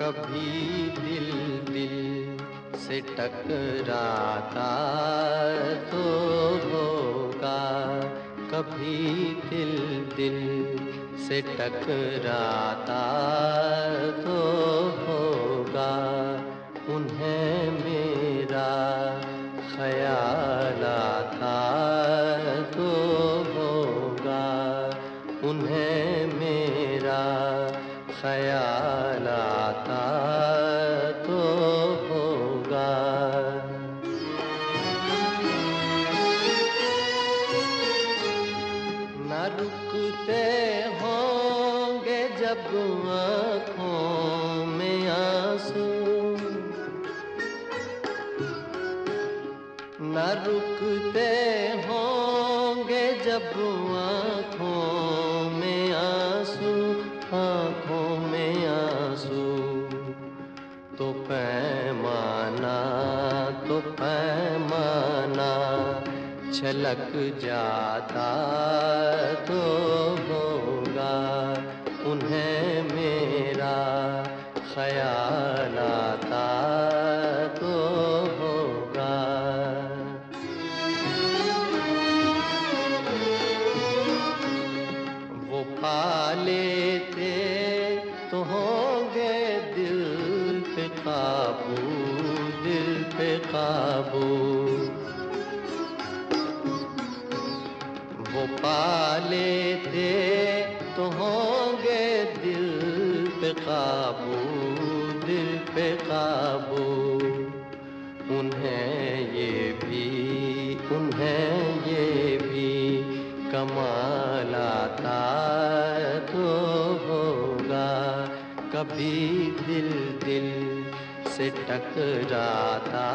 कभी दिल दिल से टकराता तो होगा। कभी दिल दिल से टकराता तो होगा। उन्हें मेरा ख्याल आता तो होगा। उन्हें मेरा ख्याल रुकते होंगे जब आँखों में आँसू। न रुकते होंगे जब आँखों में आँसू, आँखों में आँसू। तो पैमाना तो पैमाना, छलक जाता तो मेरा ख्याल आता तो होगा। वो पा लेते तो होंगे दिल पे काबू, दिल पे काबू। वो पा लेते तो दिल पे काबू दिल पे काबू उन्हें ये भी, उन्हें ये भी कमाल आता तो होगा। कभी दिल दिल से टकराता